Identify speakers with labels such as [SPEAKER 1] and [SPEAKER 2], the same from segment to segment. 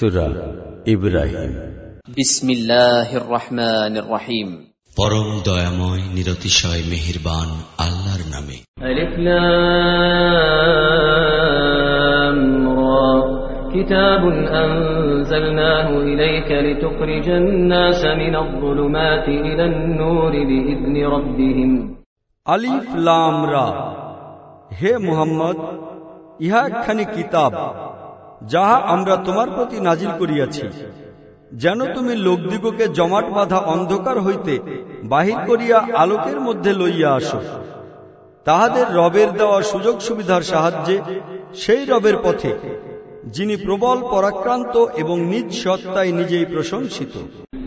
[SPEAKER 1] সুরা ইব্রাহিম
[SPEAKER 2] বিসমিল্লাহির রহমানির রহিম
[SPEAKER 3] পরম দয়াময় নিরতিশয় মেহেরবান আল্লাহর নামে
[SPEAKER 2] ألف لام را كتاب أنزلناه إليك لتخرج الناس من الظلمات إلى النور بإذن ربهم
[SPEAKER 4] আলিফ লাম রা হে মুহাম্মদ ইহা একখানি কিতাব যাহা আমরা তোমার প্রতি নাজিল করিয়াছি যেন তুমি লোকদিগকে জমাট বাঁধা অন্ধকার হইতে বাহির করিয়া আলোকের মধ্যে লইয়া আসো তাহাদের রবের দেওয়া সুযোগ সুবিধার সাহায্যে সেই রবের পথে যিনি প্রবল পরাক্রান্ত এবং নিজ সত্তায় নিজেই প্রশংসিত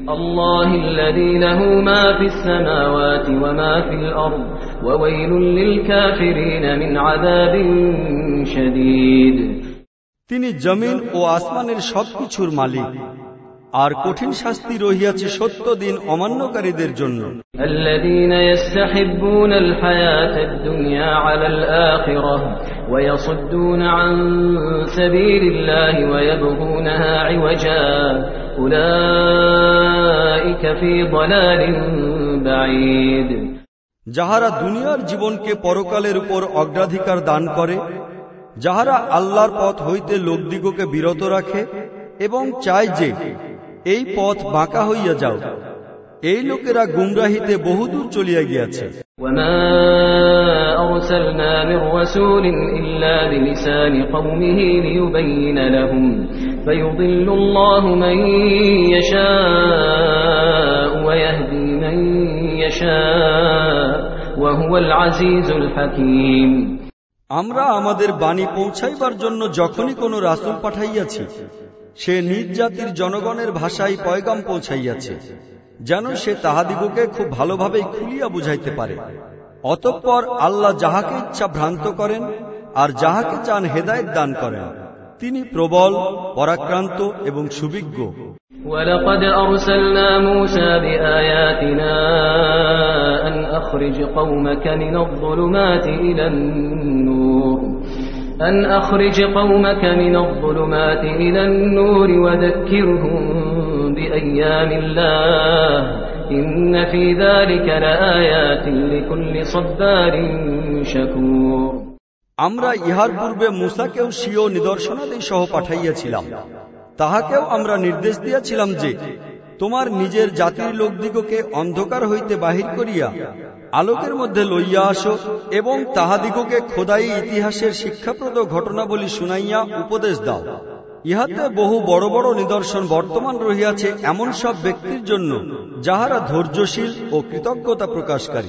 [SPEAKER 2] الله الذي له ما في السماوات وما في الأرض وويل للكافرين من عذاب شديد
[SPEAKER 4] তিনি জমিন ও আসমানের সবকিছুর মালিক। আর কঠিন শাস্তি রহিয়াছে সত্য দিন অমান্যকারীদের জন্য। যাহারা দুনিয়ার জীবনকে পরকালের উপর অগ্রাধিকার দান করে যাহারা আল্লাহর পথ হইতে লোকদিগকে বিরত রাখে এবং চায় যে এই পথ বাঁকা হইয়া যাও এই লোকেরা গুমরাহিতে বহুদূর চলিয়া গিয়াছে
[SPEAKER 2] وما أرسلنا من رسول إلا بلسان قومه ليبين لهم فيضل الله من يشاء ويهدي من يشاء وهو العزيز الحكيم
[SPEAKER 4] আমরা আমাদের বাণী পৌঁছাইবার জন্য যখনই কোনো রাসুল পাঠাইয়াছি, সে নিজ জাতির জনগণের ভাষায় পয়গাম পৌঁছাইয়াছে, যেন সে তাহাদিগকে খুব ভালোভাবেই খুলিয়া বুঝাইতে পারে। অতঃপর আল্লাহ যাহাকে ইচ্ছা ভ্রান্ত করেন, আর যাহাকে চান হেদায়ত দান করেন। তিনি প্রবল পরাক্রান্ত এবং সুবিজ্ঞ
[SPEAKER 2] ولقد أرسلنا موسى بآياتنا أن أخرج قومك من الظلمات إلى النور أن أخرج قومك من الظلمات إلى النور وذكرهم بأيام الله إن في ذلك لآيات لكل صبار شكور
[SPEAKER 4] আমরা ইহার পূর্বে মুসাকেও স্বীয় নিদর্শনাদি সহ পাঠাইয়াছিলাম। তাহাকেও আমরা নির্দেশ দিয়াছিলাম যে, তোমার নিজের জাতির লোকদিগকে অন্ধকার হইতে বাহির করিয়া আলোকের মধ্যে লইয়া আসো এবং তাহাদিগকে খোদাই ইতিহাসের শিক্ষাপ্রদ ঘটনাবলী শুনাইয়া উপদেশ দাও। ইহাতে বহু বড় বড় নিদর্শন বর্তমান রহিয়াছে এমন সব ব্যক্তির জন্য যাহারা ধৈর্যশীল ও কৃতজ্ঞতা প্রকাশকারী।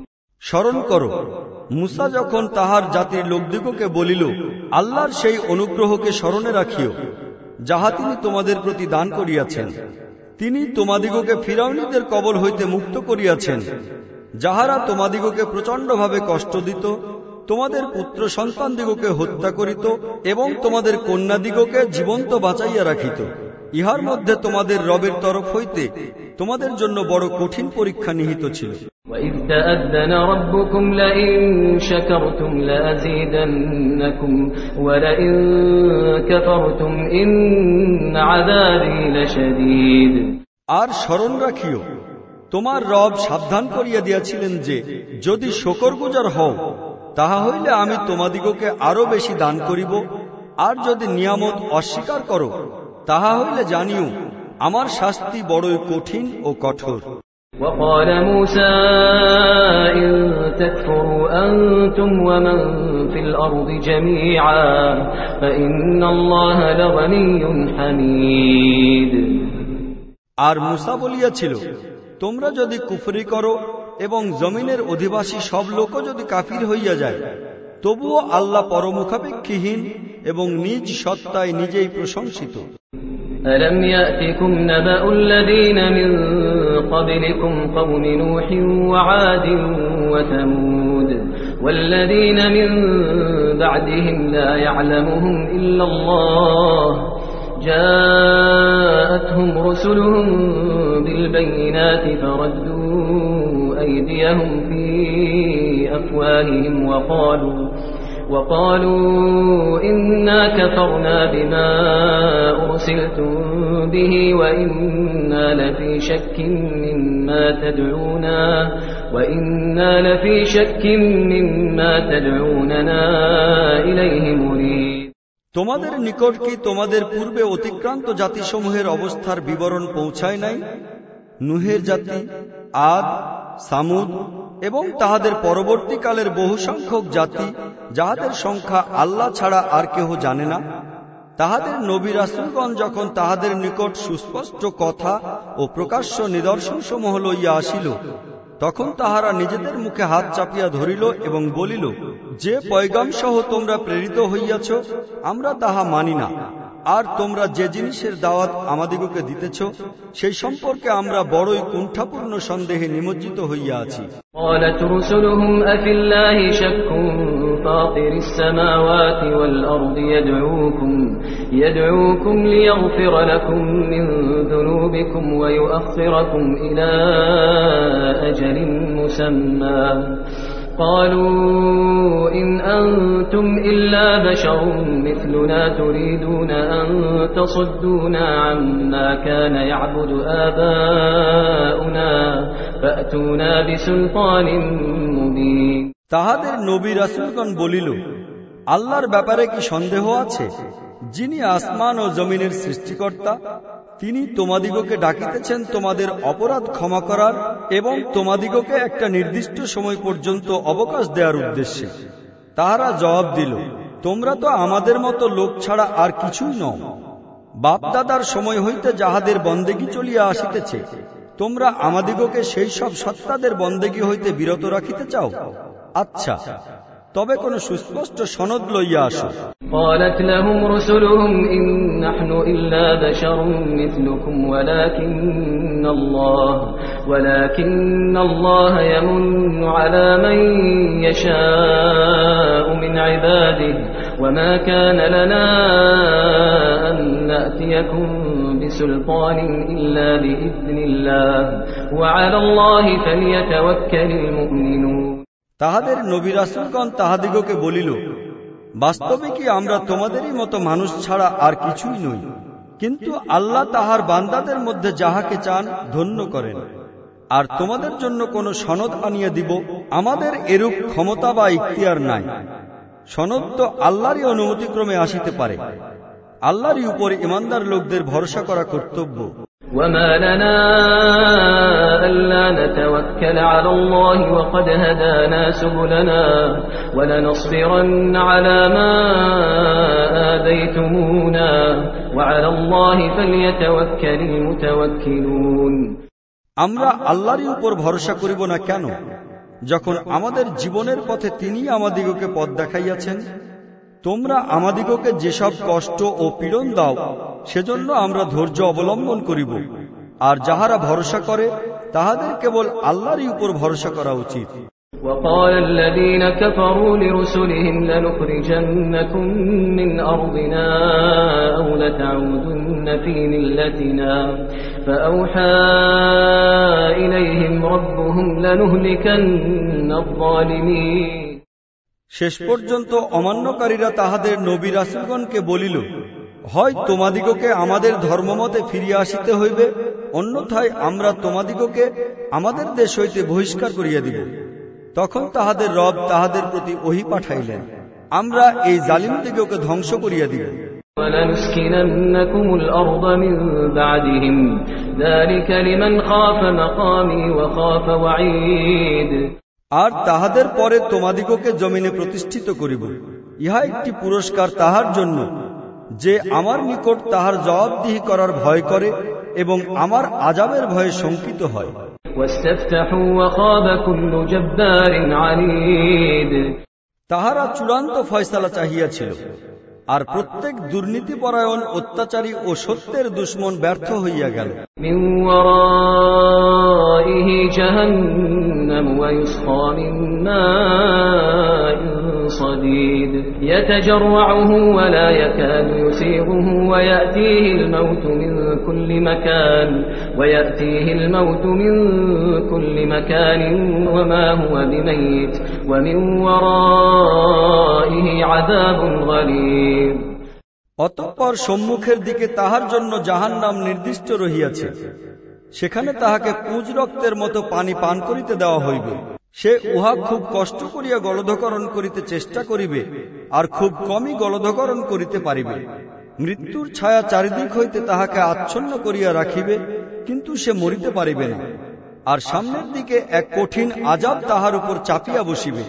[SPEAKER 4] স্মরণ করো, মুসা যখন তাহার জাতির লোকদিগকে বলিল, আল্লাহর সেই অনুগ্রহকে স্মরণে রাখিও, যাহা তিনি তোমাদের প্রতি দান করিয়াছেন, তিনি তোমাদিগকে ফিরাউনিদের কবল হইতে মুক্ত করিয়াছেন, যাহারা তোমাদিগকে প্রচণ্ডভাবে কষ্ট দিত, তোমাদের পুত্র সন্তানদিগকে হত্যা করিত এবং তোমাদের কন্যাদিগকে জীবন্ত বাঁচাইয়া রাখিত। ইহার মধ্যে তোমাদের রবের তরফ হইতে তোমাদের জন্য বড় কঠিন পরীক্ষা নিহিত ছিল। আর স্মরণ রাখিও তোমার রব সাবধান করিয়া দিয়াছিলেন যে যদি শকর গুজার হও তাহা হইলে আমি তোমাদিগকে আরও বেশি দান করিব আর যদি নিয়ামত অস্বীকার করো তাহা হইলে জানিও আমার শাস্তি বড়ই কঠিন ও কঠোর
[SPEAKER 2] وقال موسى إن تكفروا أنتم ومن في الأرض جميعا فإن الله لغني حميد
[SPEAKER 4] আর মুসা বলিয়াছিল তোমরা যদি কুফরি করো এবং জমিনের অধিবাসী সব লোকও যদি কাফির হইয়া যায় তবুও আল্লাহ পরমুখাপেক্ষীহীন এবং নিজ সত্তায় নিজেই প্রশংসিত
[SPEAKER 2] ألم يأتكم نبأ الذين من قبلكم قوم نوح وعاد وثمود والذين من بعدهم لا يعلمهم إلا الله جاءتهم رسلهم بالبينات فردوا أيديهم في أفواههم وقالوا وقالوا إنا كفرنا بما أرسلتم به وإنا لفي شك مما تدعونا وإنا لفي شك مما تدعوننا إليه مريد
[SPEAKER 4] তোমাদের নিকট কি তোমাদের পূর্বে অতিক্রান্ত জাতিসমূহের অবস্থার বিবরণ পৌঁছায় নাই নুহের জাতি আদ সামুদ এবং তাহাদের পরবর্তীকালের বহু সংখ্যক জাতি, যাহাদের সংখ্যা আল্লাহ ছাড়া আর কেহ জানে না, তাহাদের নবী রাসুলগণ যখন তাহাদের নিকট সুস্পষ্ট কথা ও প্রকাশ্য নিদর্শনসমূহ লইয়া আসিল, তখন তাহারা নিজেদের মুখে হাত চাপিয়া ধরিল এবং বলিল, যে পয়গাম সহ তোমরা প্রেরিত হইয়াছ, আমরা তাহা মানি না। আর তোমরা যে জিনিসের দাওয়াত আমাদিগকে দিতেছ সেই সম্পর্কে আমরা বড়ই কুণ্ঠাপূর্ণ সন্দেহে নিমজ্জিত হইয়া আছি
[SPEAKER 2] قالت رسلهم أفي الله شك فاطر السماوات والأرض يدعوكم يدعوكم ليغفر لكم من ذنوبكم ويؤخركم إلى أجل مسمى قالوا إن أنتم إلا بشر مثلنا تريدون أن تصدونا عما كان يعبد آباؤنا فأتونا بسلطان مبين
[SPEAKER 4] তাহাদের নবী রাসুলগণ বলিল আল্লাহর ব্যাপারে কি সন্দেহ আছে যিনি আসমান ও জমিনের সৃষ্টিকর্তা, তিনি তোমাদিগকে ডাকিতেছেন তোমাদের অপরাধ ক্ষমা করার এবং তোমাদিগকে একটা নির্দিষ্ট সময় পর্যন্ত অবকাশ দেওয়ার উদ্দেশ্যে। তাহারা জবাব দিল, তোমরা তো আমাদের মতো লোক ছাড়া আর কিছুই নও। বাপদাদার সময় হইতে যাহাদের বন্দেগি চলিয়া আসিতেছে, তোমরা আমাদিগকে সেই সব সত্তাদের বন্দেগি হইতে বিরত রাখিতে চাও? আচ্ছা। তবে কোন সুস্পষ্ট সনদ লইয়া আসো
[SPEAKER 2] قالت لهم رسلهم إن نحن إلا بشر مثلكم ولكن الله ولكن الله يمن على من يشاء من عباده وما كان لنا أن نأتيكم بسلطان إلا بإذن الله وعلى الله فليتوكل المؤمنون
[SPEAKER 4] তাহাদের নবী রাসুলগণ তাহাদিগকে বলিল, বাস্তবে কি আমরা তোমাদেরই মতো মানুষ ছাড়া আর কিছুই নই? কিন্তু আল্লাহ তাহার বান্দাদের মধ্যে যাহাকে চান, ধন্য করেন। আর তোমাদের জন্য কোনো সনদ আনিয়ে দিব, আমাদের এরূপ ক্ষমতা বা ইখতিয়ার নাই। সনদ তো আল্লাহরই অনুমতিক্রমে আসিতে পারে। আল্লাহরই উপর ইমানদার লোকদের ভরসা করা কর্তব্য।
[SPEAKER 2] وما لنا ألا نتوكل على الله وقد هدانا سبلنا ولنصبرن على ما آذيتمونا وعلى الله فليتوكل المتوكلون
[SPEAKER 4] আমরা আল্লাহরই উপর ভরসা করিব না কেন যখন আমাদের জীবনের পথে তিনি আমাদিগকে পথ দেখাইয়াছেন তোমরা আমাদিগকে যেসব কষ্ট ও পীড়ন দাও সেজন্য আমরা ধৈর্য অবলম্বন করিব আর যাহারা ভরসা করে তাহাদের কেবল আল্লাহরই উপর ভরসা করা উচিত
[SPEAKER 2] وقال الذين كفروا لرسلهم لنخرجنكم من أرضنا أو لتعودن في ملتنا فأوحى إليهم ربهم لنهلكن الظالمين
[SPEAKER 4] শেষ পর্যন্ত অমান্যকারীরা তাহাদের নবী রাসুলগণকে বলিল হয় তোমাদিগকে আমাদের ধর্মমতে ফিরিয়া আসিতে হইবে অন্যথায় আমরা তোমাদিগকে আমাদের দেশ হইতে বহিষ্কার করিয়া দিব তখন তাহাদের রব তাহাদের প্রতি ওহি পাঠাইলেন আমরা এই জালিমদিগকে ধ্বংস করিয়া দিব
[SPEAKER 2] ولنسكننكم الأرض من بعدهم ذلك لمن خاف مقامي وخاف وعيد
[SPEAKER 4] আর তাহাদের পরে তোমাদিগকে জমিনে প্রতিষ্ঠিত করিব। ইহা একটি পুরস্কার তাহার জন্য যে আমার নিকট তাহার জবাবদিহি করার ভয় করে এবং আমার আজাবের ভয়ে শঙ্কিত হয়। তাহারা চূড়ান্ত ফয়সালা চাহিয়াছিল আর প্রত্যেক দুর্নীতিপরায়ণ অত্যাচারী ও সত্যের দুশ্মন ব্যর্থ হইয়া গেল।
[SPEAKER 2] جهنم ويسقى من ماء صديد يتجرعه ولا يكاد يسيغه ويأتيه الموت من كل مكان ويأتيه الموت من كل مكان وما هو بميت ومن ورائه عذاب غليظ
[SPEAKER 4] অতঃপর সম্মুখের দিকে তাহার জন্য জাহান নাম নির্দিষ্ট রহিয়াছে সেখানে তাহাকে পুঁজ রক্তের মতো পানি পান করিতে দেওয়া হইবে। সে উহা খুব কষ্ট করিয়া গলধকরণ করিতে চেষ্টা করিবে, আর খুব কমই গলধকরণ করিতে পারিবে। মৃত্যুর ছায়া চারিদিক হইতে তাহাকে আচ্ছন্ন করিয়া রাখিবে, কিন্তু সে মরিতে পারিবে না। আর সামনের দিকে এক কঠিন আজাব তাহার উপর চাপিয়া বসিবে।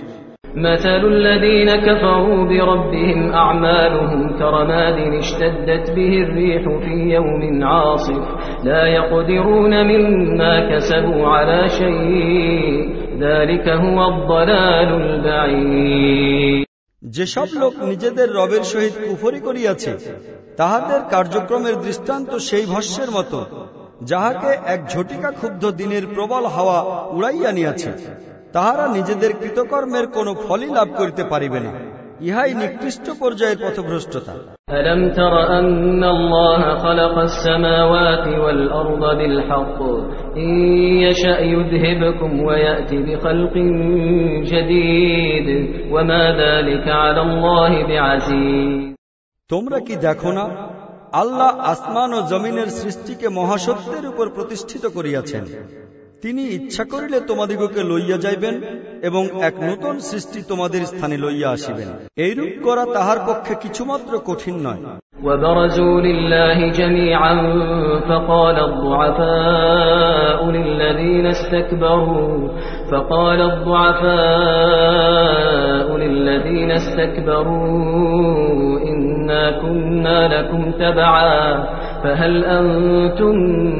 [SPEAKER 2] مثل الذين كفروا بربهم أعمالهم كرماد اشتدت به الريح في يوم عاصف لا يقدرون مما كسبوا على شيء ذلك هو الضلال البعيد
[SPEAKER 4] যেসব লোক নিজেদের রবের সহিত কুফরি করিয়াছে তাহাদের কার্যক্রমের দৃষ্টান্ত সেই ভস্যের মতো যাহাকে এক ঝটিকা ক্ষুব্ধ দিনের প্রবল হাওয়া উড়াইয়া নিয়াছে তাহারা নিজেদের কৃতকর্মের কোনো ফলই লাভ করিতে পারিবে না ইহাই নিকৃষ্ট পর্যায়ের পথভ্রষ্টতা
[SPEAKER 2] ألم تر أن الله خلق السماوات والأرض بالحق إن يشأ يذهبكم ويأتي بخلق جديد وما ذلك على الله بعزيز
[SPEAKER 4] তোমরা কি দেখো না আল্লাহ আসমান ও জমিনের সৃষ্টিকে মহাসত্যের উপর প্রতিষ্ঠিত করিয়াছেন তিনি ইচ্ছা করিলে তোমাদিগকে লইয়া যাইবেন এবং এক নতুন সৃষ্টি তোমাদের স্থানে লইয়া আসিবেন এইরূপ করা তাহার পক্ষে কিছুমাত্র কঠিন নয়
[SPEAKER 2] وبرزوا لله جميعا فقال الضعفاء للذين استكبروا فقال الضعفاء للذين استكبروا إنا كنا لكم تبعا فهل أنتم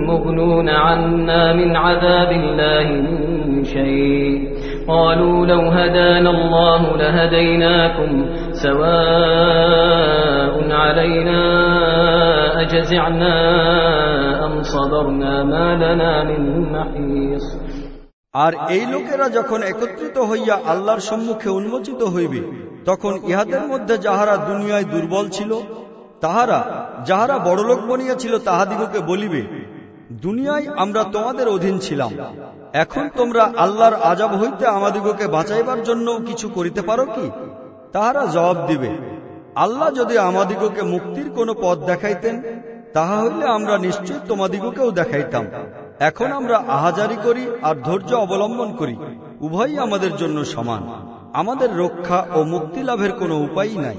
[SPEAKER 2] مغنون عنا من عذاب الله من شيء قالوا لو هدانا الله لهديناكم سواء علينا أجزعنا أم صبرنا ما لنا من محيص
[SPEAKER 4] আর এই লোকেরা যখন একত্রিত হইয়া আল্লাহর সম্মুখে উন্মোচিত হইবে তখন ইহাদের মধ্যে যাহারা দুনিয়ায় দুর্বল ছিল তাহারা, যাহারা বড়লোক বনিয়াছিল তাহাদিগকে বলিবে, দুনিয়ায় আমরা তোমাদের অধীন ছিলাম। এখন তোমরা আল্লাহর আজাব হইতে আমাদিগকে বাঁচাইবার জন্য কিছু করিতে পারো কি? তাহারা জবাব দিবে, আল্লাহ যদি আমাদিগকে মুক্তির কোনো পথ দেখাইতেন, তাহা হইলে আমরা নিশ্চয় তোমাদিগকেও দেখাইতাম। এখন আমরা আহাজারি করি আর ধৈর্য অবলম্বন করি, উভয়ই আমাদের জন্য সমান। আমাদের রক্ষা ও মুক্তি লাভের কোনো উপায়ই নাই।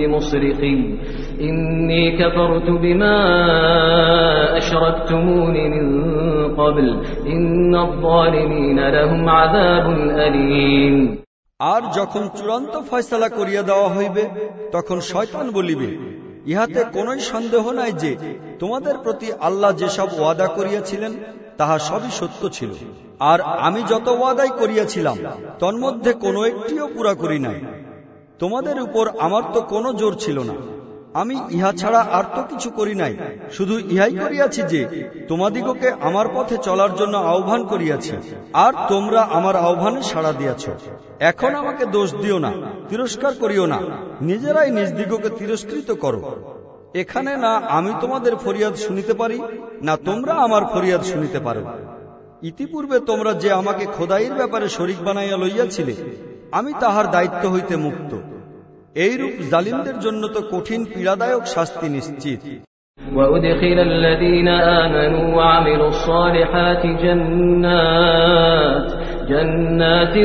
[SPEAKER 2] بمصرخي إني كفرت بما أشركتمون من قبل إن الظالمين لهم عذاب أليم
[SPEAKER 4] আর যখন চূড়ান্ত ফয়সালা করিয়া দেওয়া হইবে তখন শয়তান বলিবে ইহাতে কোনই সন্দেহ নাই যে তোমাদের প্রতি আল্লাহ যেসব ওয়াদা করিয়াছিলেন তাহা সবই সত্য ছিল আর আমি যত ওয়াদাই করিয়াছিলাম তন্মধ্যে কোনো একটিও পুরা করি নাই তোমাদের উপর আমার তো কোনো জোর ছিল না। আমি ইহা ছাড়া আর তো কিছু করি নাই। শুধু ইহাই করিয়াছি যে, তোমাদিগকে আমার পথে চলার জন্য আহ্বান করিয়াছি, আর তোমরা আমার আহ্বানে সাড়া দিয়াছ। এখন আমাকে দোষ দিও না, তিরস্কার করিও না। নিজেরাই নিজ দিগকে তিরস্কৃত করো। এখানে না আমি তোমাদের ফরিয়াদ শুনিতে পারি, না তোমরা আমার ফরিয়াদ শুনিতে পারো। ইতিপূর্বে তোমরা যে আমাকে খোদাইয়ের ব্যাপারে শরিক বানাইয়া লইয়াছিলে আমি তাহার দায়িত্ব হইতে মুক্ত এইরূপ জালিমদের জন্য তো কঠিন পীড়াদায়ক শাস্তি নিশ্চিত
[SPEAKER 2] وأدخل الذين آمنوا وعملوا الصالحات جنات جنات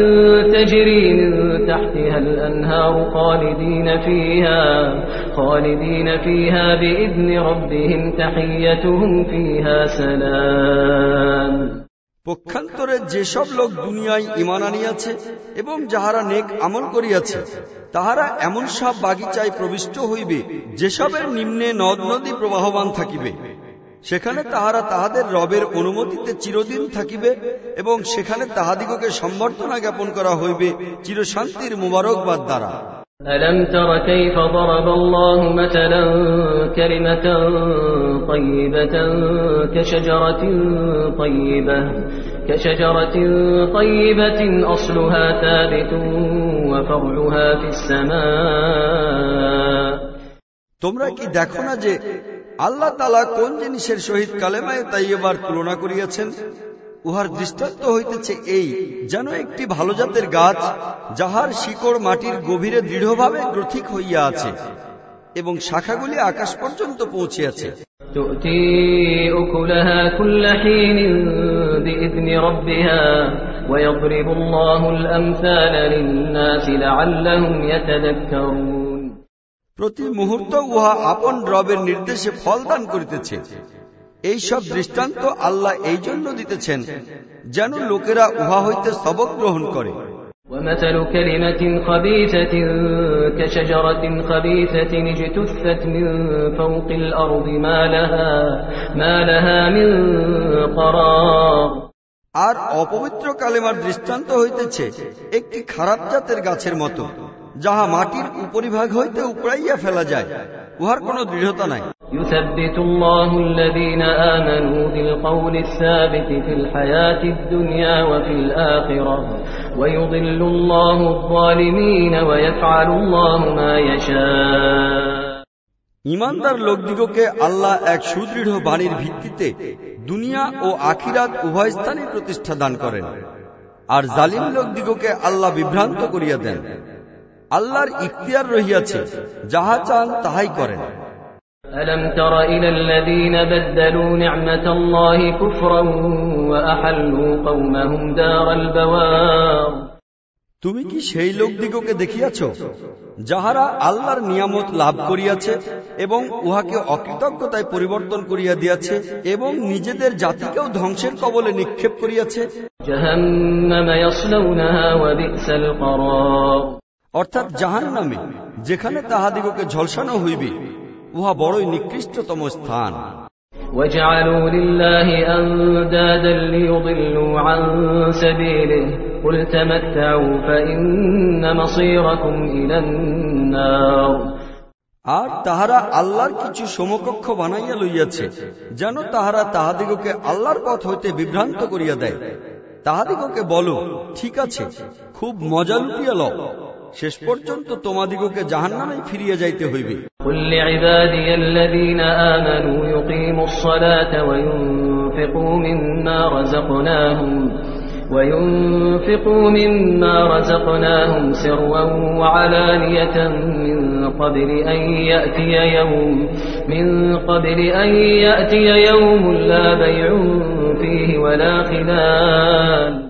[SPEAKER 2] تجري من تحتها الأنهار خالدين فيها خالدين فيها بإذن ربهم تحيتهم فيها سلام
[SPEAKER 4] পক্ষান্তরে যেসব লোক দুনিয়ায় ইমান আনিয়াছে এবং যাহারা নেক আমল করিয়াছে, তাহারা এমন সব বাগিচায় প্রবিষ্ট হইবে যেসবের নিম্নে নদ নদী প্রবাহমান থাকিবে। সেখানে তাহারা তাহাদের রবের অনুমতিতে চিরদিন থাকিবে এবং সেখানে তাহাদিগকে সম্বর্ধনা জ্ঞাপন করা হইবে চিরশান্তির মুবারকবাদ দ্বারা।
[SPEAKER 2] ألم تر كيف ضرب الله مثلا كلمة طيبة كشجرة طيبة كشجرة طيبة أصلها ثابت وفرعها في السماء
[SPEAKER 4] তোমরা কি দেখো না যে আল্লাহ তালা কোন জিনিসের সহিত কালেমায় তাইয়েবার তুলনা করিয়াছেন উহার দৃষ্টান্ত হইতেছে এই যেন একটি ভালো জাতের গাছ যাহার শিকড় মাটির গভীরে দৃঢ়ভাবে গ্রথিক হইয়া আছে এবং শাখাগুলি আকাশ পর্যন্ত পৌঁছিয়াছে। প্রতি মুহূর্ত উহা আপন রবের নির্দেশে ফল দান করিতেছে। এই সব দৃষ্টান্ত আল্লাহ এই জন্য দিতেছেন যেন লোকেরা উহা হইতে সবক গ্রহণ করে
[SPEAKER 2] ومثل كلمة خبيثة كشجرة خبيثة اجتثت من فوق الأرض ما لها, ما لها من قرار
[SPEAKER 4] আর অপবিত্র কালেমার দৃষ্টান্ত হইতেছে একটি খারাপ জাতের গাছের মতো যাহা মাটির উপরিভাগ হইতে উপড়াইয়া ফেলা যায় উহার কোনো দৃঢ়তা নাই
[SPEAKER 2] يثبت الله الذين آمنوا بالقول الثابت في الحياة الدنيا وفي الآخرة ويضل الله الظالمين ويفعل الله ما يشاء
[SPEAKER 4] ইমানদার লোকদিগকে আল্লাহ এক সুদৃঢ় বাণীর ভিত্তিতে দুনিয়া ও আখিরাত উভয় স্থানে প্রতিষ্ঠা দান করেন আর জালিম লোকদিগকে আল্লাহ বিভ্রান্ত করিয়া দেন আল্লাহর ইখতিয়ার রহিয়াছে যাহা চান তাহাই করেন
[SPEAKER 2] ألم تر إلى الذين بدلوا نعمة الله كفرا وأحلوا قومهم دار البوار
[SPEAKER 4] তুমি কি সেই লোকদিগকে দেখিয়াছ যাহারা আল্লাহর নিয়ামত লাভ করিয়াছে এবং উহাকে অকৃতজ্ঞতায় পরিবর্তন করিয়া দিয়াছে এবং নিজেদের জাতিকেও ধ্বংসের কবলে নিক্ষেপ করিয়াছে
[SPEAKER 2] جهنم يصلونها وبئس القرار
[SPEAKER 4] অর্থাৎ জাহান নামে যেখানে তাহাদিগকে ঝলসানো হইবে উহা বড়ই নিকৃষ্টতম স্থান
[SPEAKER 2] وجعلوا لله أندادا ليضلوا عن سبيله قل تمتعوا فإن مصيركم إلى النار
[SPEAKER 4] আর তাহারা আল্লাহর কিছু সমকক্ষ বানাইয়া লইয়াছে যেন তাহারা তাহাদিগকে আল্লাহর পথ হইতে বিভ্রান্ত করিয়া দেয় তাহাদিগকে বলো ঠিক আছে খুব মজা লুটিয়া লও শেষ পর্যন্ত তোমাদিগকে জাহান্নামে ফিরিয়া যাইতে হইবে
[SPEAKER 2] قل لعبادي الذين آمنوا يقيموا الصلاة وينفقوا مما رزقناهم وينفقوا مما رزقناهم سرا وعلانية من قبل أن يأتي يوم من قبل أن يأتي يوم لا بيع فيه ولا خلال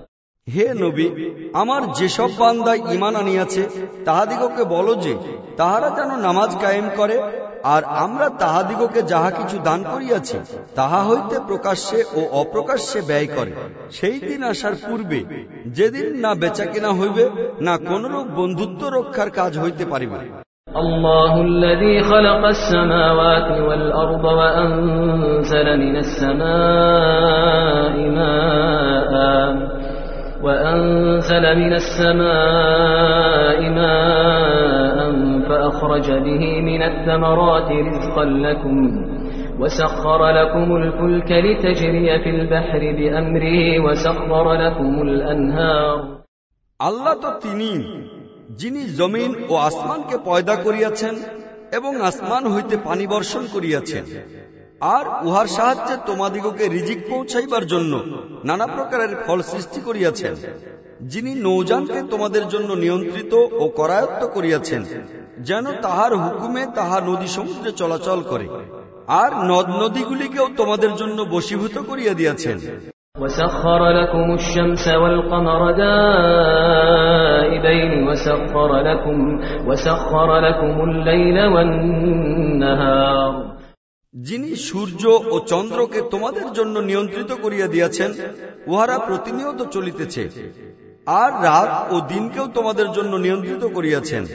[SPEAKER 4] হে নবী আমার যেসব বান্দা ইমান আনিয়াছে তাহাদিগকে বলো যে তাহারা যেন নামাজ কায়েম করে আর আমরা তাহাদিগকে যাহা কিছু দান করিয়াছি তাহা হইতে প্রকাশ্যে ও অপ্রকাশ্যে ব্যয় করে সেই দিন আসার পূর্বে যেদিন না বেচা কেনা হইবে না কোনরূপ বন্ধুত্ব রক্ষার কাজ হইতে পারিবে
[SPEAKER 2] الله الذي خلق السماوات والأرض وأنزل من السماء ماء وأنزل من السماء ماء فأخرج به من الثمرات رزقا لكم وسخر لكم الفلك لتجري في البحر بأمره وسخر لكم الأنهار
[SPEAKER 4] আল্লাহ তো তিনি যিনি জমিন ও আসমানকে পয়দা করিয়াছেন এবং আসমান হইতে পানি বর্ষণ করিয়াছেন আর উহার সাহায্যে তোমাদিগকে রিজিক পৌঁছাইবার জন্য নানা প্রকারের ফল সৃষ্টি করিয়াছেন যিনি নৌযানকে তোমাদের জন্য নিয়ন্ত্রিত ও করায়ত্ত করিয়াছেন যেন তাহার হুকুমে তাহা নদী সমুদ্রে চলাচল করে আর নদ নদীগুলিকেও তোমাদের জন্য বশীভূত করিয়া দিয়াছেন
[SPEAKER 2] وسخر لكم الشمس والقمر دائبين وسخر لكم وسخر لكم الليل والنهار
[SPEAKER 4] যিনি সূর্য ও চন্দ্রকে তোমাদের জন্য নিয়ন্ত্রিত করিয়া দিয়াছেন, উহারা প্রতিনিয়ত চলিতেছে। আর রাত ও দিনকেও তোমাদের জন্য নিয়ন্ত্রিত করিয়াছেন।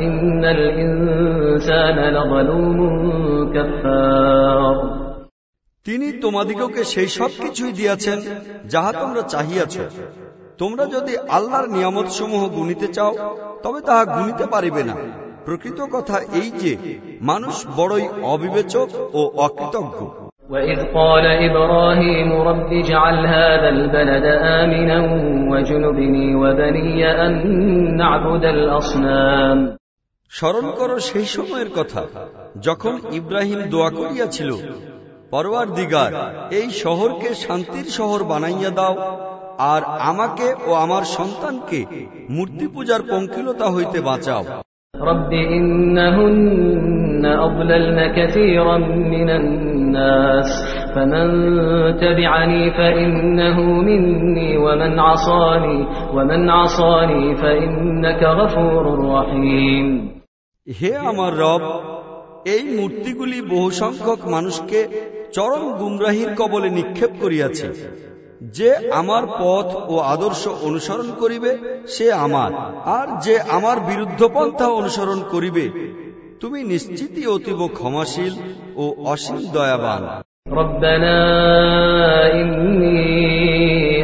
[SPEAKER 2] ইন্নাল ইনসানা লাযালুমুন কাফফার
[SPEAKER 4] তিনি তোমাদিগকে সেই সব কিছুই দিয়াছেন যাহা তোমরা চাহিয়াছ তোমরা যদি আল্লাহর নিয়ামত সমূহ গুনিতে চাও তবে তাহা গুনিতে পারিবে না প্রকৃত কথা এই যে মানুষ বড়ই অবিবেচক ও অকৃতজ্ঞ
[SPEAKER 2] وإذ قال إبراهيم رب اجعل هذا البلد آمنا وجنبني وبني أن نعبد الأصنام
[SPEAKER 4] স্মরণ করো সেই সময়ের কথা যখন ইব্রাহিম দোয়া করিয়াছিল পরওয়ার দিগার এই শহরকে শান্তির শহর বানাইয়া দাও আর আমাকে ও আমার সন্তানকে মূর্তি পূজার পঙ্কিলতা হইতে বাঁচাও
[SPEAKER 2] رب إنهن أضللن كثيرا من الناس فمن تبعني فإنه مني ومن عصاني ومن عصاني فإنك غفور رحيم
[SPEAKER 4] হে আমার রব এই মূর্তিগুলি বহু সংখ্যক মানুষকে চরম গুমরাহির কবলে নিক্ষেপ করিয়াছে যে আমার পথ ও আদর্শ অনুসরণ করিবে সে আমার আর যে আমার বিরুদ্ধ পন্থা অনুসরণ করিবে তুমি নিশ্চিতই অতীব ক্ষমাশীল ও অসীম দয়াবান
[SPEAKER 2] ربنا إني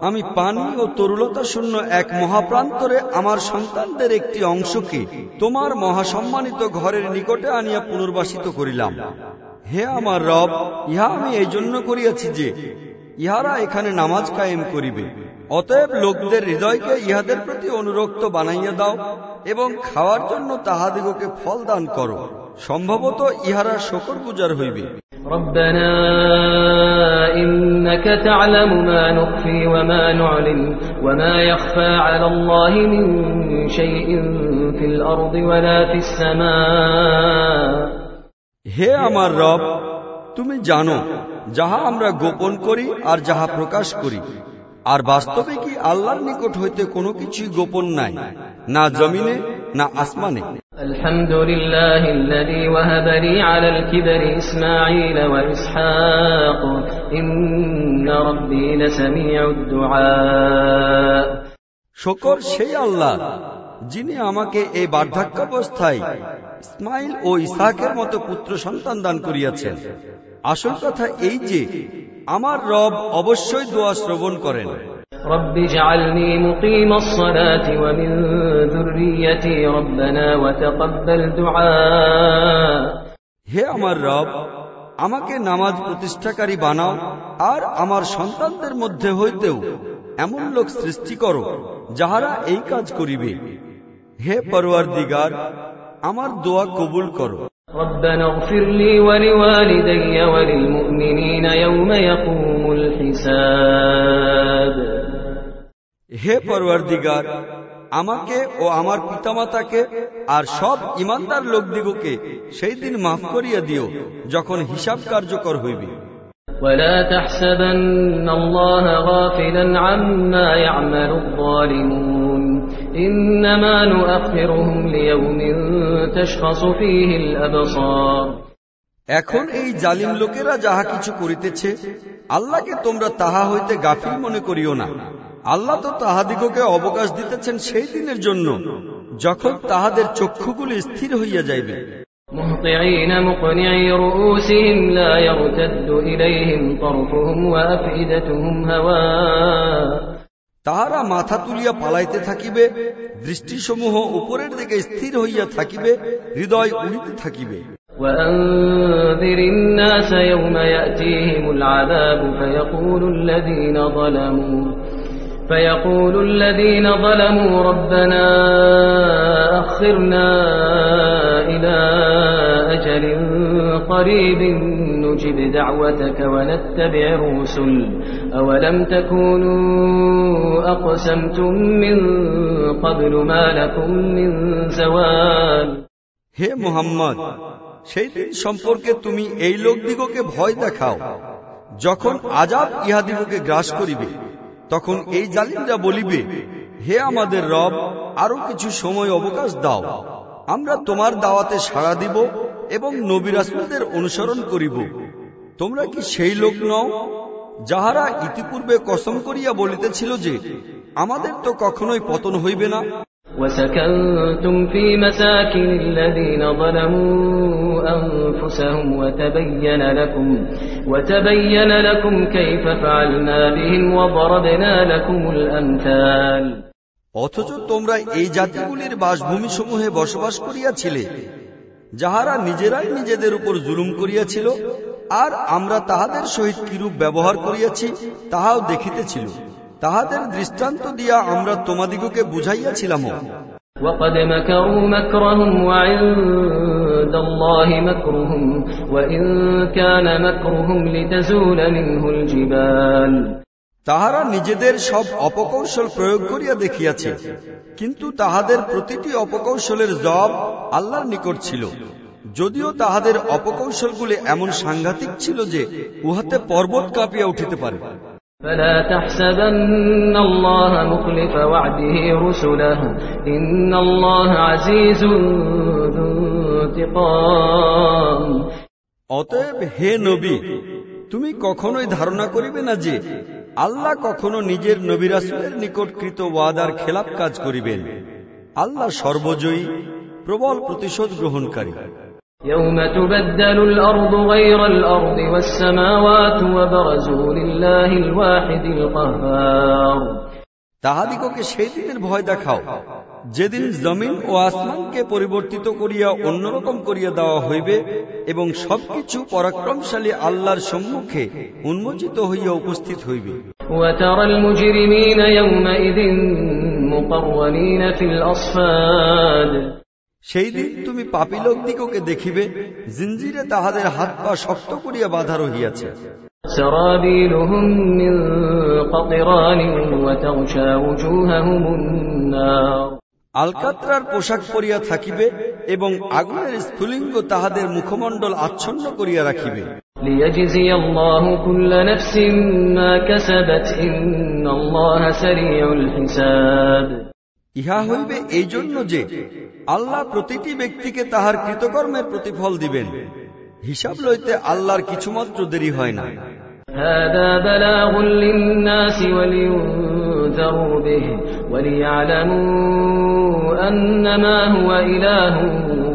[SPEAKER 4] আমি পানি ও তরুলতা শূন্য এক মহাপ্রান্তরে আমার সন্তানদের একটি অংশকে তোমার মহাসম্মানিত ঘরের নিকটে আনিয়া পুনর্বাসিত করিলাম। হে আমার রব, ইহা আমি এই জন্য করিয়াছি যে, ইহারা এখানে নামাজ কায়েম করিবে। অতএব লোকদের হৃদয়কে ইহাদের প্রতি অনুরক্ত বানাইয়া দাও এবং খাওয়ার জন্য তাহাদিগকে ফল দান করো। সম্ভবত ইহারা শকর পূজার হইবে।
[SPEAKER 2] إنك تعلم ما نخفي وما نعلن وما يخفى على الله من شيء في الأرض ولا في السماء
[SPEAKER 4] হে আমার রব তুমি জানো যাহা আমরা গোপন করি আর যাহা প্রকাশ করি আর বাস্তবে কি আল্লাহর নিকট হইতে কোনো কিছুই গোপন নাই না জমিনে না আসমানে
[SPEAKER 2] الحمد لله الذي وهب لي على الكبر إسماعيل وإسحاق إن ربي لسميع الدعاء
[SPEAKER 4] শকর সেই আল্লাহ যিনি আমাকে এই বার্ধক্যাবস্থায় ইসমাইল ও ইসাকের মতো পুত্র সন্তান দান করিয়াছেন আসল কথা এই যে আমার রব অবশ্যই দোয়া শ্রবণ করেন
[SPEAKER 2] رب اجعلني مقيم الصلاة ومن ذريتي ربنا وتقبل دعاء
[SPEAKER 4] হে আমার রব আমাকে নামাজ প্রতিষ্ঠাকারী বানাও আর আমার সন্তানদের মধ্যে হইতেও এমন লোক সৃষ্টি করো যাহারা এই কাজ করিবে হে পরোয়ার দিগার আমার দোয়া কবুল করো
[SPEAKER 2] ربنا اغفر لي ولوالدي وللمؤمنين يوم يقوم الحساب
[SPEAKER 4] হে পরোয়ার দিগার আমাকে ও আমার পিতামাতাকে আর সব ইমানদার লোকদিগকে সেই দিন মাফ করিয়া দিও যখন হিসাব কার্যকর হইবে
[SPEAKER 2] ولا تحسبن الله غافلا عما يعمل الظالمون إنما نؤخرهم ليوم تشخص فيه الأبصار
[SPEAKER 4] এখন এই জালিম লোকেরা যাহা কিছু করিতেছে আল্লাহকে তোমরা তাহা হইতে গাফিল মনে করিও না আল্লাহ তো তাহাদিগকে অবকাশ দিতেছেন সেই দিনের জন্য যখন তাহাদের চক্ষুগুলি স্থির হইয়া যাইবে
[SPEAKER 2] مهطعين مقنعي رؤوسهم لا يرتد إليهم طرفهم وأفئدتهم هواء
[SPEAKER 4] তাহারা মাথা তুলিয়া পালাইতে থাকিবে দৃষ্টিসমূহ উপরের দিকে স্থির হইয়া থাকিবে হৃদয় উড়িতে থাকিবে
[SPEAKER 2] وأنذر الناس يوم يأتيهم العذاب فيقول الذين ظلموا فيقول الذين ظلموا ربنا أخرنا إلى أجل قريب نجب دعوتك ونتبع الرسل أولم تكونوا أقسمتم من قبل ما لكم من زوال
[SPEAKER 4] হে মুহাম্মদ সেই দিন সম্পর্কে তুমি এই লোকদিগকে ভয় দেখাও যখন আজাব ইহাদিগকে গ্রাস করিবে তখন এই জালিমরা বলিবে, হে আমাদের রব, আরও কিছু সময় অবকাশ দাও। আমরা তোমার দাওয়াতে সাড়া দিব এবং নবিরাসুলদের অনুসরণ করিব। তোমরা কি সেই লোক নও, যাহারা ইতিপূর্বে কসম করিয়া বলিতেছিল যে, আমাদের তো কখনোই পতন হইবে না?
[SPEAKER 2] وسكنتم في مساكن الذين ظلموا أنفسهم وتبين لكم وتبين لكم كيف فعلنا بهم وضربنا لكم الأمثال
[SPEAKER 4] অথচ তোমরা এই জাতিগুলির বাসভূমি সমূহে বসবাস করিয়াছিলে যাহারা নিজেরাই নিজেদের উপর জুলুম করিয়াছিল আর আমরা তাহাদের সহিত কিরূপ ব্যবহার করিয়াছি তাহাও দেখিতেছিল তাহাদের দৃষ্টান্ত দিয়া আমরা তোমাদিগকে বুঝাইয়াছিলাম
[SPEAKER 2] وقد مكروا مكرهم وعند الله مكرهم وإن كان مكرهم لتزول منه الجبال
[SPEAKER 4] তাহারা নিজেদের সব অপকৌশল প্রয়োগ করিয়া দেখিয়াছে কিন্তু তাহাদের প্রতিটি অপকৌশলের জব আল্লাহর নিকট ছিল যদিও তাহাদের অপকৌশলগুলি এমন সাংঘাতিক ছিল যে উহাতে পর্বত কাঁপিয়া উঠিতে পারে
[SPEAKER 2] فلا تحسبن الله مخلف وعده رسله إن الله عزيز ذو انتقام
[SPEAKER 4] অতএব হে নবী তুমি কখনোই ধারণা করিবে না যে আল্লাহ কখনো নিজের নবিরাসুলের নিকট কৃত ওয়াদার খেলাপ কাজ করিবেন আল্লাহ সর্বজয়ী প্রবল প্রতিশোধ গ্রহণকারী
[SPEAKER 2] يوم تبدل الأرض غير الأرض والسماوات وبرزوا لله الواحد القهار
[SPEAKER 4] তাহাদিগকে সেই দিনের ভয় দেখাও যেদিন জমিন ও আসমানকে পরিবর্তিত করিয়া অন্যরকম করিয়া দেওয়া হইবে এবং সবকিছু পরাক্রমশালী আল্লাহর সম্মুখে উন্মোচিত হইয়া উপস্থিত হইবে
[SPEAKER 2] وترى المجرمين يومئذ مقرنين في الأصفاد
[SPEAKER 4] সেই দিন তুমি পাপী দিগকে দেখিবে জিঞ্জিরে তাহাদের হাত পা শক্ত করিয়া বাধা রহিয়াছে। আলকাত্রার পোশাক পরিয়া থাকিবে এবং আগুনের স্ফুলিঙ্গ তাহাদের মুখমণ্ডল আচ্ছন্ন করিয়া রাখিবে। ইহা হইবে এই জন্য যে আল্লাহ প্রতিটি ব্যক্তিকে তাহার কৃতকর্মের প্রতিফল দিবেন হিসাব লইতে আল্লাহর কিছুমাত্র দেরি হয় না
[SPEAKER 2] هذا بلاغ للناس ولينذروا به وليعلموا أنما هو إله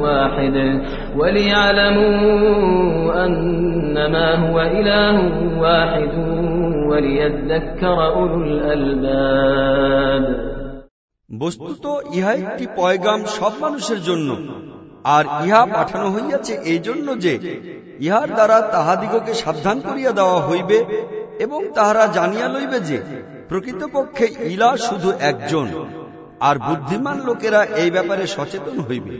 [SPEAKER 2] واحد وليعلموا أنما هو إله واحد وليذكر أولو الألباب
[SPEAKER 4] বস্তুত ইহা একটি পয়গাম সব মানুষের জন্য, আর ইহা পাঠানো হইয়াছে এই জন্য যে ইহার দ্বারা তাহাদিগকে সাবধান করিয়া দেওয়া হইবে এবং তাহারা জানিয়া লইবে যে প্রকৃতপক্ষে ইলা শুধু একজন, আর বুদ্ধিমান লোকেরা এই ব্যাপারে সচেতন হইবে।